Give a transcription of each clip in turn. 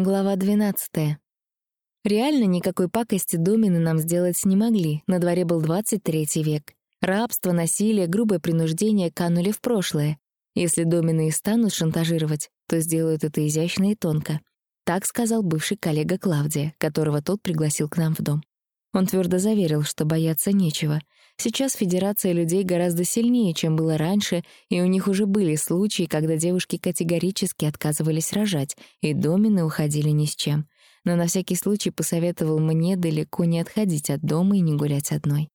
Глава 12. Реально никакой пакости домины нам сделать не могли. На дворе был 23 век. Рабство, насилие, грубое принуждение канули в прошлое. Если домины и станут шантажировать, то сделают это изящно и тонко. Так сказал бывший коллега Клавдия, которого тот пригласил к нам в дом. Он твердо заверил, что бояться нечего. Сейчас Федерация людей гораздо сильнее, чем было раньше, и у них уже были случаи, когда девушки категорически отказывались рожать, и домины уходили ни с чем. Но на всякий случай посоветовал мне далеко не отходить от дома и не гулять одной.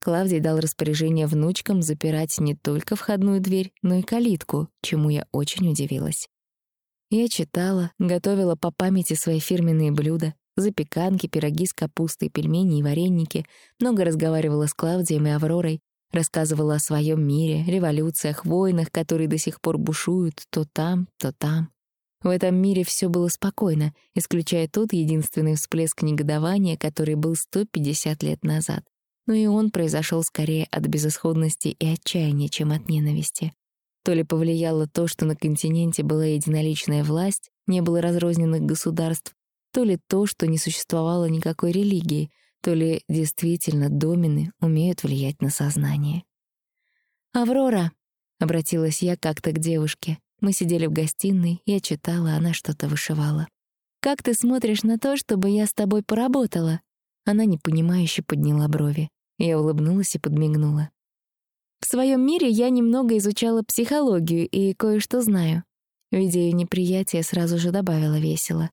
Клавдий дал распоряжение внучкам запирать не только входную дверь, но и калитку, чему я очень удивилась. Я читала, готовила по памяти свои фирменные блюда, запеканки, пироги с капустой, пельмени и вареники, много разговаривала с Клавдием и Авророй, рассказывала о своем мире, революциях, войнах, которые до сих пор бушуют то там, то там. В этом мире все было спокойно, исключая тот единственный всплеск негодования, который был 150 лет назад. Но и он произошел скорее от безысходности и отчаяния, чем от ненависти. То ли повлияло то, что на континенте была единоличная власть, не было разрозненных государств, то ли то, что не существовало никакой религии, то ли действительно домины умеют влиять на сознание. «Аврора!» — обратилась я как-то к девушке. Мы сидели в гостиной, я читала, она что-то вышивала. «Как ты смотришь на то, чтобы я с тобой поработала?» Она непонимающе подняла брови. Я улыбнулась и подмигнула. В своем мире я немного изучала психологию и кое-что знаю. Видя её неприятие, сразу же добавила весело.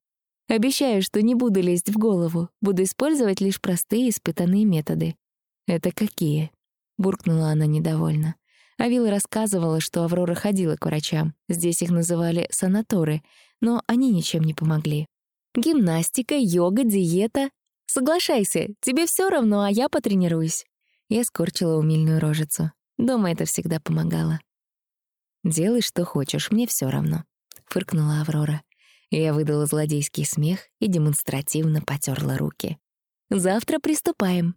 Обещаю, что не буду лезть в голову, буду использовать лишь простые испытанные методы. «Это какие?» — буркнула она недовольно. Авила рассказывала, что Аврора ходила к врачам. Здесь их называли санаторы, но они ничем не помогли. «Гимнастика, йога, диета. Соглашайся, тебе все равно, а я потренируюсь». Я скорчила умильную рожицу. Дома это всегда помогало. «Делай, что хочешь, мне все равно», — фыркнула Аврора. Я выдала злодейский смех и демонстративно потерла руки. «Завтра приступаем».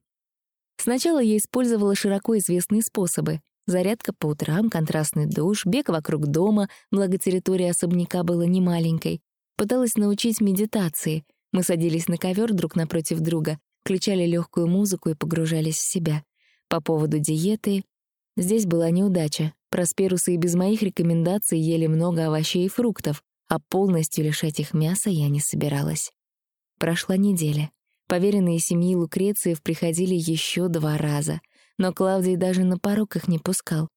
Сначала я использовала широко известные способы. Зарядка по утрам, контрастный душ, бег вокруг дома, благо территория особняка была немаленькой. Пыталась научить медитации. Мы садились на ковер друг напротив друга, включали легкую музыку и погружались в себя. По поводу диеты... Здесь была неудача. Просперусы и без моих рекомендаций ели много овощей и фруктов, а полностью лишать их мяса я не собиралась. Прошла неделя. Поверенные семьи Лукрециев приходили еще два раза, но Клавдий даже на порог их не пускал.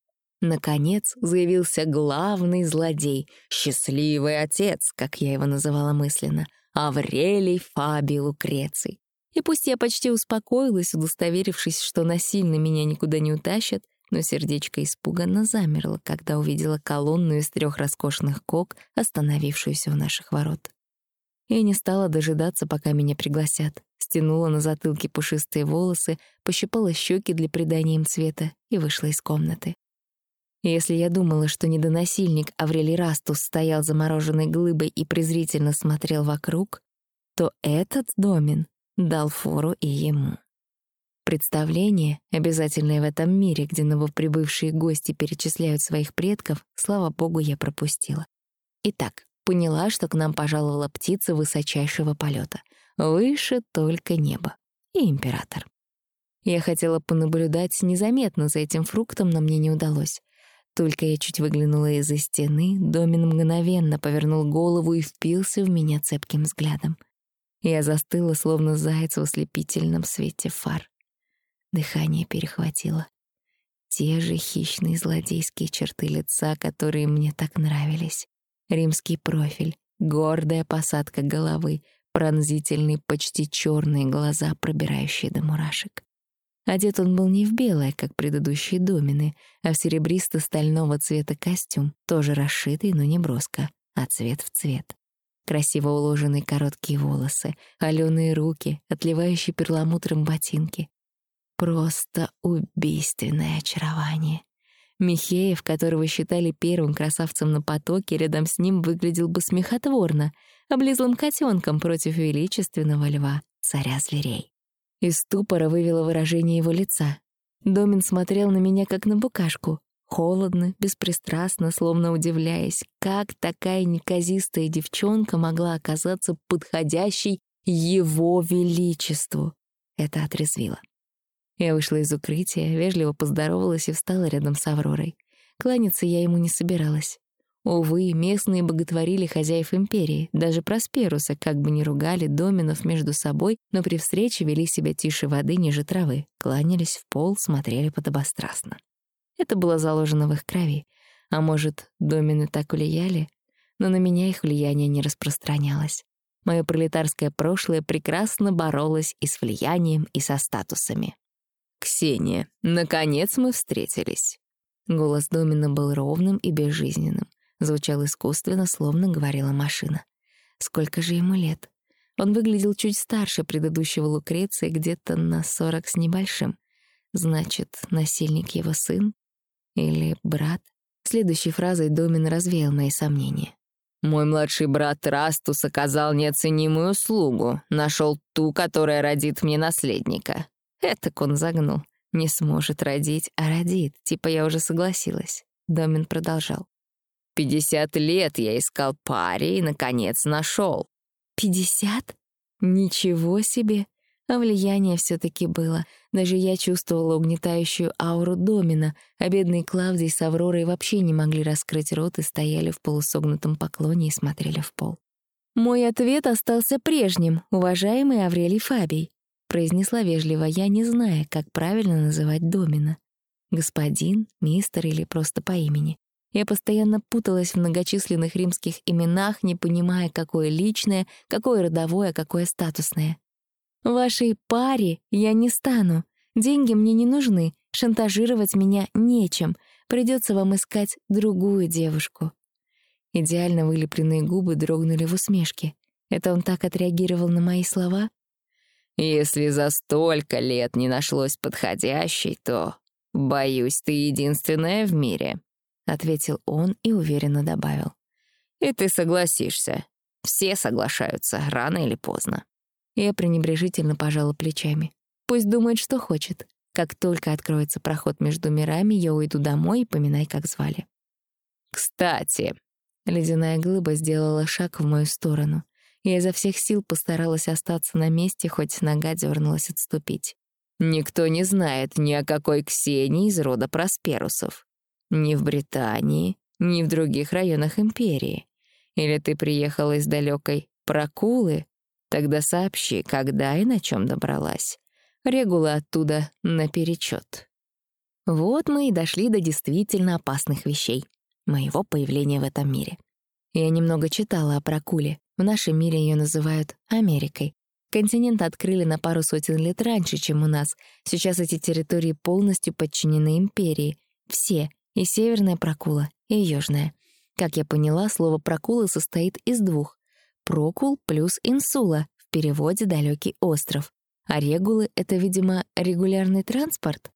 Наконец заявился главный злодей, счастливый отец, как я его называла мысленно, Аврелий Фабий Лукреций. И пусть я почти успокоилась, удостоверившись, что насильно меня никуда не утащат, но сердечко испуганно замерло, когда увидела колонну из трех роскошных кок, остановившуюся у наших ворот. Я не стала дожидаться, пока меня пригласят. Стянула на затылке пушистые волосы, пощипала щеки для придания им цвета и вышла из комнаты. Если я думала, что недоносильник Аврелий Растус стоял замороженной глыбой и презрительно смотрел вокруг, то этот домен дал фору и ему. Представление, обязательное в этом мире, где новоприбывшие гости перечисляют своих предков, слава богу, я пропустила. Итак, поняла, что к нам пожаловала птица высочайшего полета. Выше только небо. И император. Я хотела понаблюдать незаметно за этим фруктом, но мне не удалось. Только я чуть выглянула из-за стены, Домин мгновенно повернул голову и впился в меня цепким взглядом. Я застыла, словно заяц в ослепительном свете фар. Дыхание перехватило. Те же хищные злодейские черты лица, которые мне так нравились. Римский профиль, гордая посадка головы, пронзительные, почти черные глаза, пробирающие до мурашек. Одет он был не в белое, как предыдущие домины, а в серебристо-стального цвета костюм, тоже расшитый, но не броско, а цвет в цвет. Красиво уложенные короткие волосы, олёные руки, отливающие перламутром ботинки, Просто убийственное очарование. Михеев, которого считали первым красавцем на потоке, рядом с ним выглядел бы смехотворно, облизлым котенком против величественного льва, царя зверей. Из ступора вывело выражение его лица. Домин смотрел на меня, как на букашку. холодно, беспристрастно, словно удивляясь, как такая неказистая девчонка могла оказаться подходящей его величеству. Это отрезвило. Я вышла из укрытия, вежливо поздоровалась и встала рядом с Авророй. Кланяться я ему не собиралась. Увы, местные боготворили хозяев империи, даже Просперуса как бы не ругали доминов между собой, но при встрече вели себя тише воды ниже травы, кланялись в пол, смотрели подобострастно. Это было заложено в их крови. А может, домины так влияли? Но на меня их влияние не распространялось. Мое пролетарское прошлое прекрасно боролось и с влиянием, и со статусами. «Ксения, наконец мы встретились!» Голос Домина был ровным и безжизненным. Звучал искусственно, словно говорила машина. Сколько же ему лет? Он выглядел чуть старше предыдущего Лукреции, где-то на сорок с небольшим. Значит, насильник его сын? Или брат? Следующей фразой Домин развеял мои сомнения. «Мой младший брат Растус оказал неоценимую услугу. Нашел ту, которая родит мне наследника. Этак он загнул. Не сможет родить, а родит. Типа я уже согласилась». Домин продолжал. «Пятьдесят лет я искал паре и, наконец, нашел». «Пятьдесят? Ничего себе!» А влияние все таки было. Даже я чувствовала угнетающую ауру домина, а бедные Клавдий с Авророй вообще не могли раскрыть рот и стояли в полусогнутом поклоне и смотрели в пол. «Мой ответ остался прежним, уважаемый Аврелий Фабий», произнесла вежливо я, не зная, как правильно называть домина. Господин, мистер или просто по имени. Я постоянно путалась в многочисленных римских именах, не понимая, какое личное, какое родовое, какое статусное. Вашей паре я не стану. Деньги мне не нужны, шантажировать меня нечем. Придется вам искать другую девушку». Идеально вылепленные губы дрогнули в усмешке. Это он так отреагировал на мои слова? «Если за столько лет не нашлось подходящей, то, боюсь, ты единственная в мире», — ответил он и уверенно добавил. «И ты согласишься. Все соглашаются, рано или поздно». Я пренебрежительно пожала плечами. Пусть думает, что хочет. Как только откроется проход между мирами, я уйду домой и поминай, как звали. «Кстати», — ледяная глыба сделала шаг в мою сторону. Я изо всех сил постаралась остаться на месте, хоть нога дернулась отступить. «Никто не знает ни о какой Ксении из рода Просперусов. Ни в Британии, ни в других районах империи. Или ты приехала из далекой Прокулы, Тогда сообщи, когда и на чем добралась. Регула оттуда наперечет. Вот мы и дошли до действительно опасных вещей. Моего появления в этом мире. Я немного читала о Прокуле. В нашем мире ее называют Америкой. Континент открыли на пару сотен лет раньше, чем у нас. Сейчас эти территории полностью подчинены империи. Все. И Северная Прокула, и Южная. Как я поняла, слово «прокула» состоит из двух. Прокул плюс инсула, в переводе «далекий остров». А регулы — это, видимо, регулярный транспорт?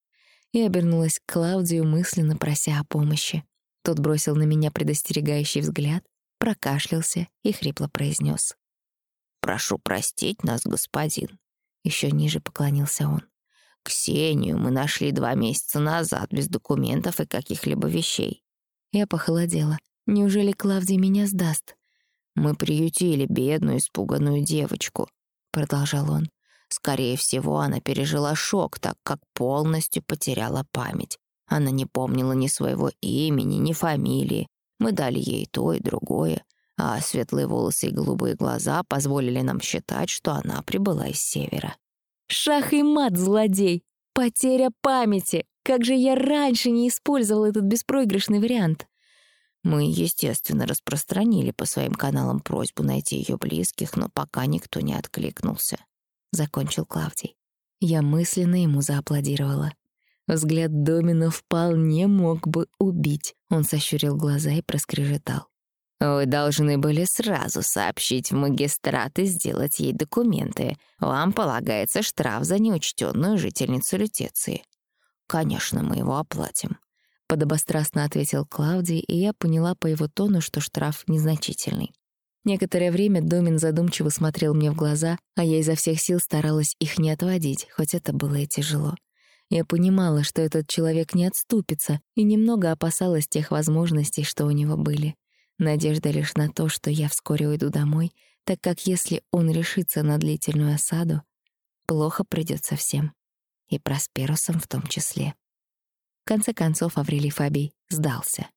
Я обернулась к Клаудию, мысленно прося о помощи. Тот бросил на меня предостерегающий взгляд, прокашлялся и хрипло произнес: «Прошу простить нас, господин». Еще ниже поклонился он. «Ксению мы нашли два месяца назад без документов и каких-либо вещей». Я похолодела. Неужели Клавдий меня сдаст? «Мы приютили бедную, испуганную девочку», — продолжал он. «Скорее всего, она пережила шок, так как полностью потеряла память. Она не помнила ни своего имени, ни фамилии. Мы дали ей то и другое, а светлые волосы и голубые глаза позволили нам считать, что она прибыла из севера». «Шах и мат, злодей! Потеря памяти! Как же я раньше не использовал этот беспроигрышный вариант!» Мы, естественно, распространили по своим каналам просьбу найти ее близких, но пока никто не откликнулся. Закончил Клавдий. Я мысленно ему зааплодировала. Взгляд Домина вполне мог бы убить. Он сощурил глаза и проскрежетал. «Вы должны были сразу сообщить в магистрат и сделать ей документы. Вам полагается штраф за неучтенную жительницу Лютеции. Конечно, мы его оплатим подобострастно ответил Клавдий, и я поняла по его тону, что штраф незначительный. Некоторое время Домин задумчиво смотрел мне в глаза, а я изо всех сил старалась их не отводить, хоть это было и тяжело. Я понимала, что этот человек не отступится, и немного опасалась тех возможностей, что у него были. Надежда лишь на то, что я вскоре уйду домой, так как если он решится на длительную осаду, плохо придется всем, и Просперусом в том числе. В конце концов Аврелий Фабий сдался.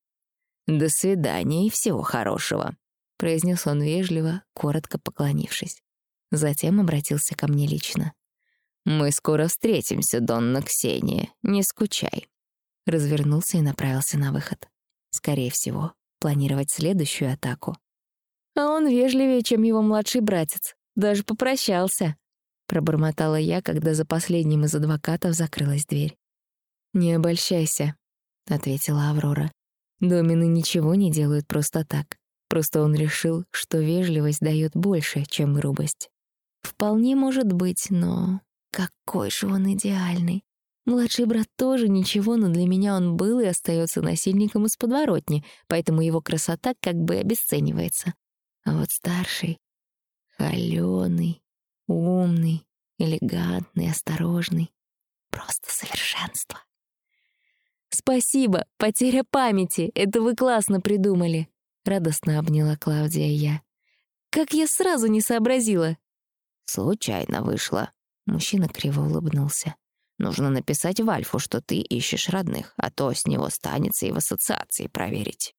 «До свидания и всего хорошего», — произнес он вежливо, коротко поклонившись. Затем обратился ко мне лично. «Мы скоро встретимся, Донна Ксения, не скучай». Развернулся и направился на выход. Скорее всего, планировать следующую атаку. А он вежливее, чем его младший братец. Даже попрощался. Пробормотала я, когда за последним из адвокатов закрылась дверь. «Не обольщайся», — ответила Аврора. «Домины ничего не делают просто так. Просто он решил, что вежливость дает больше, чем грубость. Вполне может быть, но какой же он идеальный. Младший брат тоже ничего, но для меня он был и остается насильником из подворотни, поэтому его красота как бы обесценивается. А вот старший — холёный, умный, элегантный, осторожный. Просто совершенство. «Спасибо, потеря памяти, это вы классно придумали», — радостно обняла Клавдия я. «Как я сразу не сообразила!» «Случайно вышло», — мужчина криво улыбнулся. Нужно написать Вальфу, что ты ищешь родных, а то с него станется и в ассоциации проверить.